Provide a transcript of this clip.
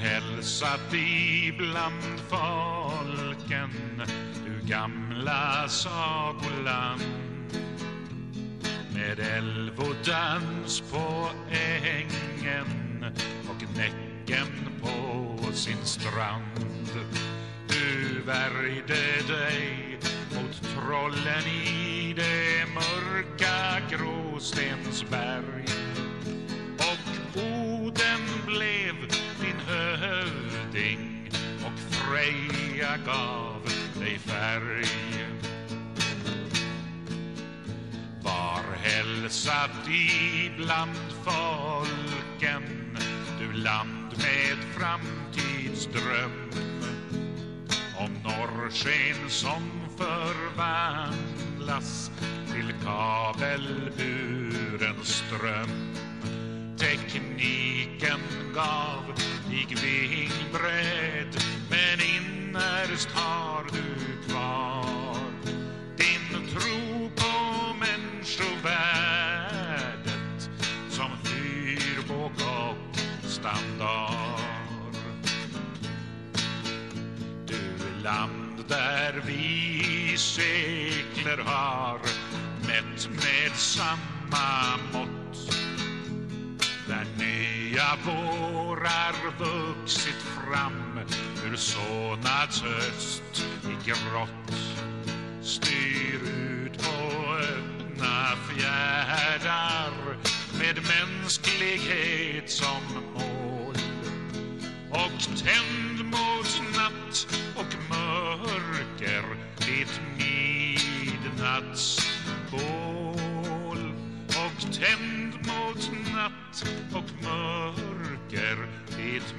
hälsat ibland folken, du gamla sagoland. Med älvodans på ängen och Näcken på sin strand. Du värjde dig mot trollen i det mörka Gråstensberg jag gav dig färg. Var hälsad ibland folken, du land med framtidsdröm om norrsken som förvandlas till kabelburen ström. Tekniken gav dig vind standard. Du land där vi i sekler har mätt med samma mått där nya vårar vuxit fram ur sånads öst i grått styr ut på öppna fjärdar med mänsklighet som tänd mot natt och mörker ditt midnattsbål och tänd mot natt och mörker ditt